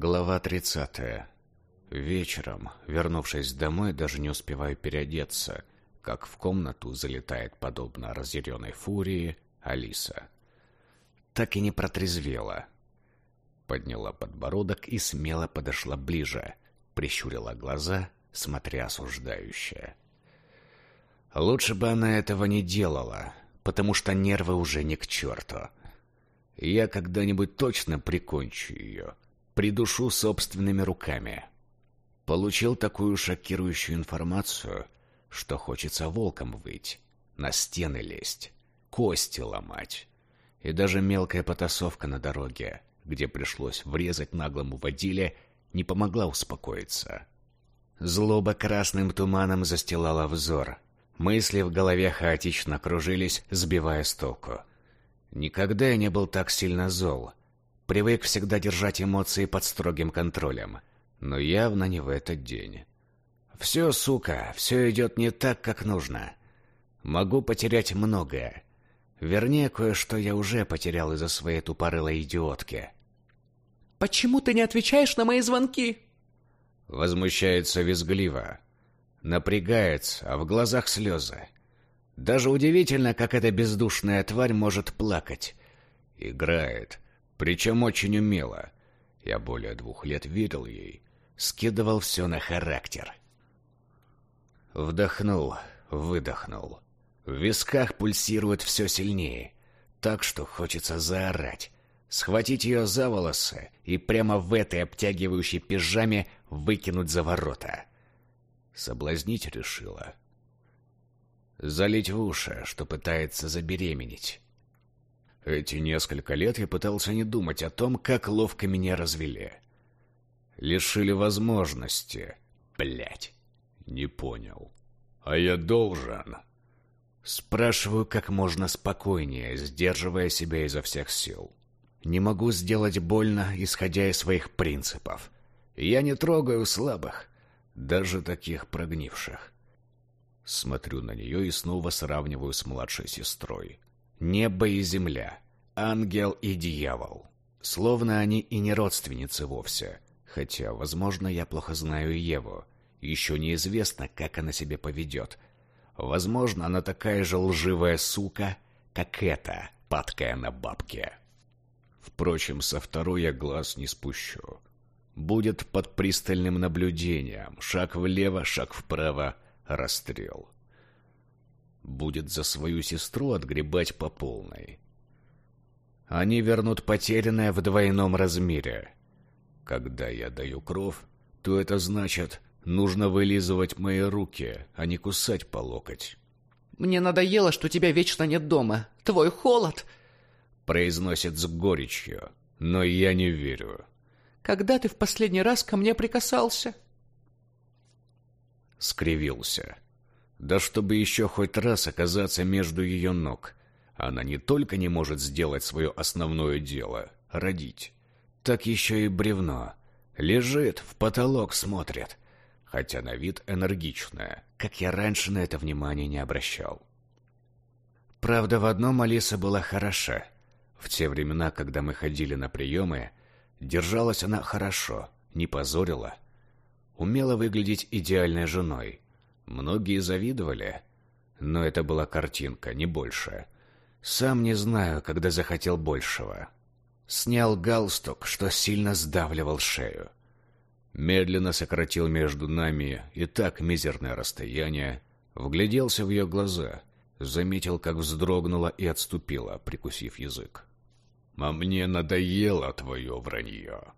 Глава 30. Вечером, вернувшись домой, даже не успеваю переодеться, как в комнату залетает, подобно разъяренной фурии, Алиса. Так и не протрезвела. Подняла подбородок и смело подошла ближе, прищурила глаза, смотря осуждающе. Лучше бы она этого не делала, потому что нервы уже не к черту. Я когда-нибудь точно прикончу ее, придушу собственными руками. Получил такую шокирующую информацию, что хочется волком выйти, на стены лезть, кости ломать. И даже мелкая потасовка на дороге, где пришлось врезать наглому водиле, не помогла успокоиться. Злоба красным туманом застилала взор. Мысли в голове хаотично кружились, сбивая с толку. Никогда я не был так сильно зол. Привык всегда держать эмоции под строгим контролем. Но явно не в этот день. Все, сука, все идет не так, как нужно. Могу потерять многое. Вернее, кое-что я уже потерял из-за своей тупорылой идиотки. «Почему ты не отвечаешь на мои звонки?» Возмущается визгливо. Напрягается, а в глазах слезы. Даже удивительно, как эта бездушная тварь может плакать. Играет, причем очень умело. Я более двух лет верил ей, скидывал все на характер. Вдохнул, выдохнул. В висках пульсирует все сильнее, так что хочется заорать, схватить ее за волосы и прямо в этой обтягивающей пижаме выкинуть за ворота. Соблазнить решила, залить в уши, что пытается забеременеть. Эти несколько лет я пытался не думать о том, как ловко меня развели. Лишили возможности. Блять. Не понял. А я должен. Спрашиваю как можно спокойнее, сдерживая себя изо всех сил. Не могу сделать больно, исходя из своих принципов. Я не трогаю слабых, даже таких прогнивших. Смотрю на нее и снова сравниваю с младшей сестрой. Небо и земля, ангел и дьявол. Словно они и не родственницы вовсе. Хотя, возможно, я плохо знаю Еву. Еще неизвестно, как она себя поведет. Возможно, она такая же лживая сука, как эта, падкая на бабке. Впрочем, со второй я глаз не спущу. Будет под пристальным наблюдением. Шаг влево, шаг вправо — расстрел. Будет за свою сестру отгребать по полной. Они вернут потерянное в двойном размере. Когда я даю кровь, то это значит, нужно вылизывать мои руки, а не кусать по локоть. «Мне надоело, что тебя вечно нет дома. Твой холод!» Произносит с горечью, но я не верю. «Когда ты в последний раз ко мне прикасался?» скривился. Да чтобы еще хоть раз оказаться между ее ног. Она не только не может сделать свое основное дело — родить, так еще и бревно. Лежит, в потолок смотрит. Хотя на вид энергичная, как я раньше на это внимание не обращал. Правда, в одном Алиса была хороша. В те времена, когда мы ходили на приемы, держалась она хорошо, не позорила — умела выглядеть идеальной женой. Многие завидовали, но это была картинка, не больше. Сам не знаю, когда захотел большего. Снял галстук, что сильно сдавливал шею. Медленно сократил между нами и так мизерное расстояние, вгляделся в ее глаза, заметил, как вздрогнула и отступила, прикусив язык. «А мне надоело твое вранье»,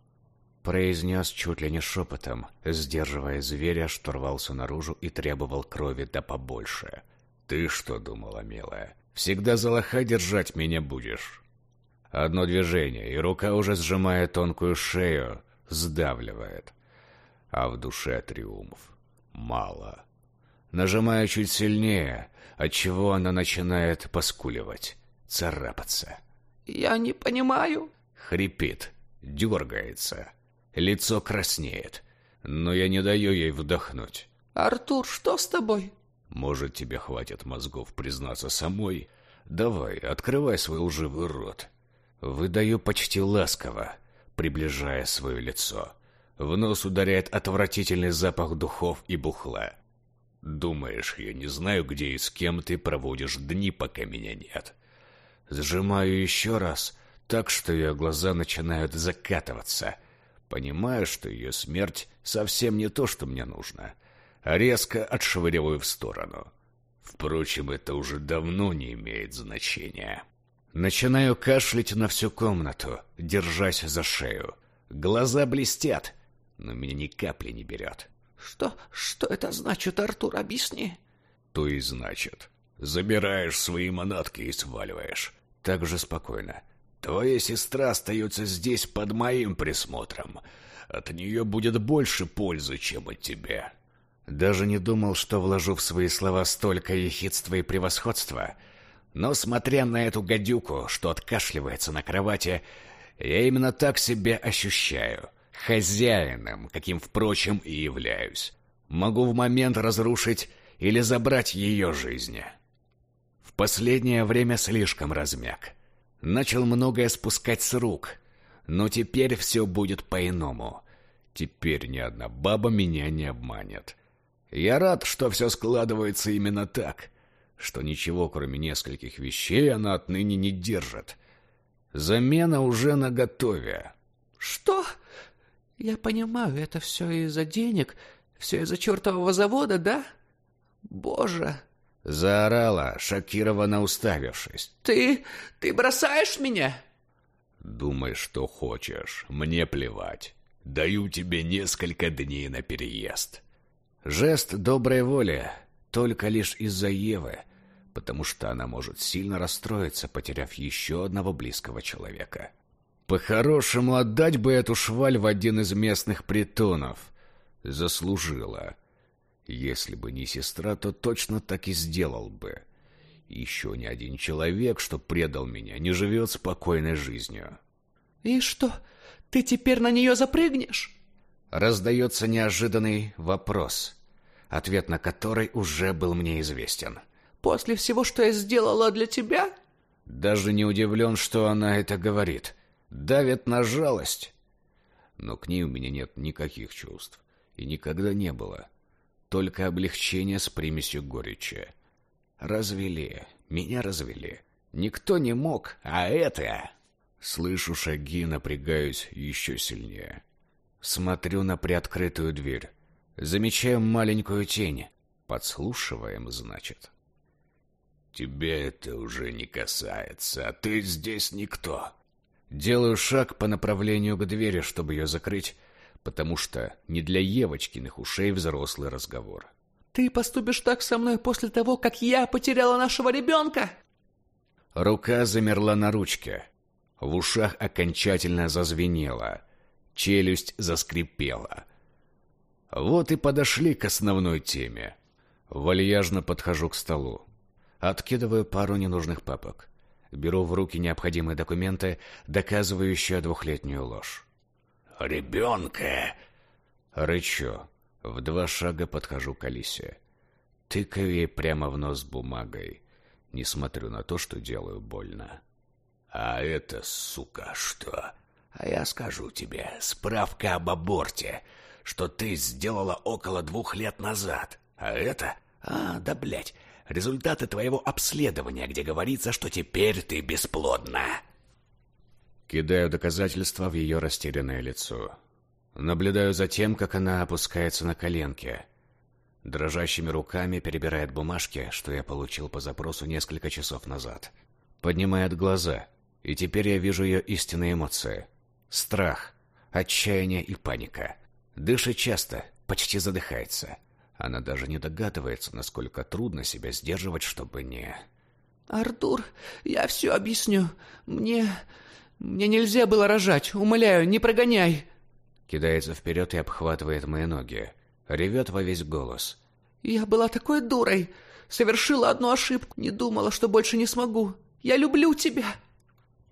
произнес чуть ли не шепотом, сдерживая зверя, что рвался наружу и требовал крови да побольше. «Ты что думала, милая? Всегда за лоха держать меня будешь?» Одно движение, и рука уже сжимая тонкую шею, сдавливает. А в душе триумф. Мало. Нажимаю чуть сильнее, отчего она начинает поскуливать, царапаться. «Я не понимаю». Хрипит, дергается. Лицо краснеет, но я не даю ей вдохнуть. «Артур, что с тобой?» «Может, тебе хватит мозгов признаться самой? Давай, открывай свой лживый рот». Выдаю почти ласково, приближая свое лицо. В нос ударяет отвратительный запах духов и бухла. Думаешь, я не знаю, где и с кем ты проводишь дни, пока меня нет. Сжимаю еще раз, так что ее глаза начинают закатываться. Понимаю, что ее смерть совсем не то, что мне нужно. Резко отшвыриваю в сторону. Впрочем, это уже давно не имеет значения. Начинаю кашлять на всю комнату, держась за шею. Глаза блестят, но меня ни капли не берет. Что, что это значит, Артур, объясни? То и значит. Забираешь свои манатки и сваливаешь. Так же спокойно. Твоя сестра остается здесь под моим присмотром. От нее будет больше пользы, чем от тебя. Даже не думал, что вложу в свои слова столько ехидства и превосходства. Но, смотря на эту гадюку, что откашливается на кровати, я именно так себя ощущаю. Хозяином, каким, впрочем, и являюсь. Могу в момент разрушить или забрать ее жизнь. В последнее время слишком размяк. Начал многое спускать с рук. Но теперь все будет по-иному. Теперь ни одна баба меня не обманет. Я рад, что все складывается именно так, что ничего, кроме нескольких вещей, она отныне не держит. Замена уже наготове. Что? Я понимаю, это все из-за денег, все из-за чертового завода, да? Боже! Заорала, шокированно уставившись. Ты... ты бросаешь меня? Думай, что хочешь, мне плевать. Даю тебе несколько дней на переезд. Жест доброй воли только лишь из-за Евы, потому что она может сильно расстроиться, потеряв еще одного близкого человека. По-хорошему отдать бы эту шваль в один из местных притонов. Заслужила. Если бы не сестра, то точно так и сделал бы. Еще ни один человек, что предал меня, не живет спокойной жизнью. «И что, ты теперь на нее запрыгнешь?» Раздается неожиданный вопрос, ответ на который уже был мне известен. «После всего, что я сделала для тебя?» Даже не удивлен, что она это говорит. Давит на жалость. Но к ней у меня нет никаких чувств. И никогда не было. Только облегчение с примесью горечи. Развели. Меня развели. Никто не мог, а это... Слышу шаги, напрягаюсь еще сильнее. Смотрю на приоткрытую дверь. Замечаю маленькую тень. Подслушиваем, значит. Тебе это уже не касается, а ты здесь никто. Делаю шаг по направлению к двери, чтобы ее закрыть, потому что не для Евочкиных ушей взрослый разговор. Ты поступишь так со мной после того, как я потеряла нашего ребенка? Рука замерла на ручке. В ушах окончательно зазвенело. Челюсть заскрипела. Вот и подошли к основной теме. Вальяжно подхожу к столу. Откидываю пару ненужных папок. Беру в руки необходимые документы, доказывающие двухлетнюю ложь. «Ребенка!» Рычу. В два шага подхожу к Алисе. Тыкаю ей прямо в нос бумагой. Не смотрю на то, что делаю больно. «А это, сука, что?» А я скажу тебе, справка об аборте, что ты сделала около двух лет назад. А это... А, да блять, результаты твоего обследования, где говорится, что теперь ты бесплодна. Кидаю доказательства в ее растерянное лицо. Наблюдаю за тем, как она опускается на коленки. Дрожащими руками перебирает бумажки, что я получил по запросу несколько часов назад. Поднимает глаза, и теперь я вижу ее истинные эмоции — Страх, отчаяние и паника. Дышит часто, почти задыхается. Она даже не догадывается, насколько трудно себя сдерживать, чтобы не... «Артур, я все объясню. Мне... мне нельзя было рожать. Умоляю, не прогоняй!» Кидается вперед и обхватывает мои ноги. Ревет во весь голос. «Я была такой дурой. Совершила одну ошибку. Не думала, что больше не смогу. Я люблю тебя!»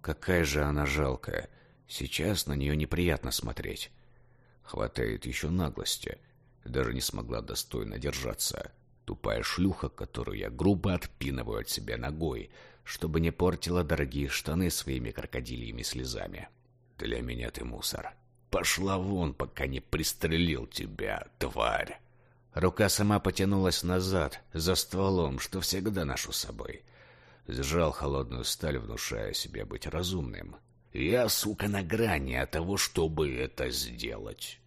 Какая же она жалкая. Сейчас на нее неприятно смотреть. Хватает еще наглости. Даже не смогла достойно держаться. Тупая шлюха, которую я грубо отпинываю от себя ногой, чтобы не портила дорогие штаны своими крокодильями слезами. Для меня ты мусор. Пошла вон, пока не пристрелил тебя, тварь. Рука сама потянулась назад, за стволом, что всегда ношу с собой. Сжал холодную сталь, внушая себе быть разумным. Я, сука, на грани от того, чтобы это сделать.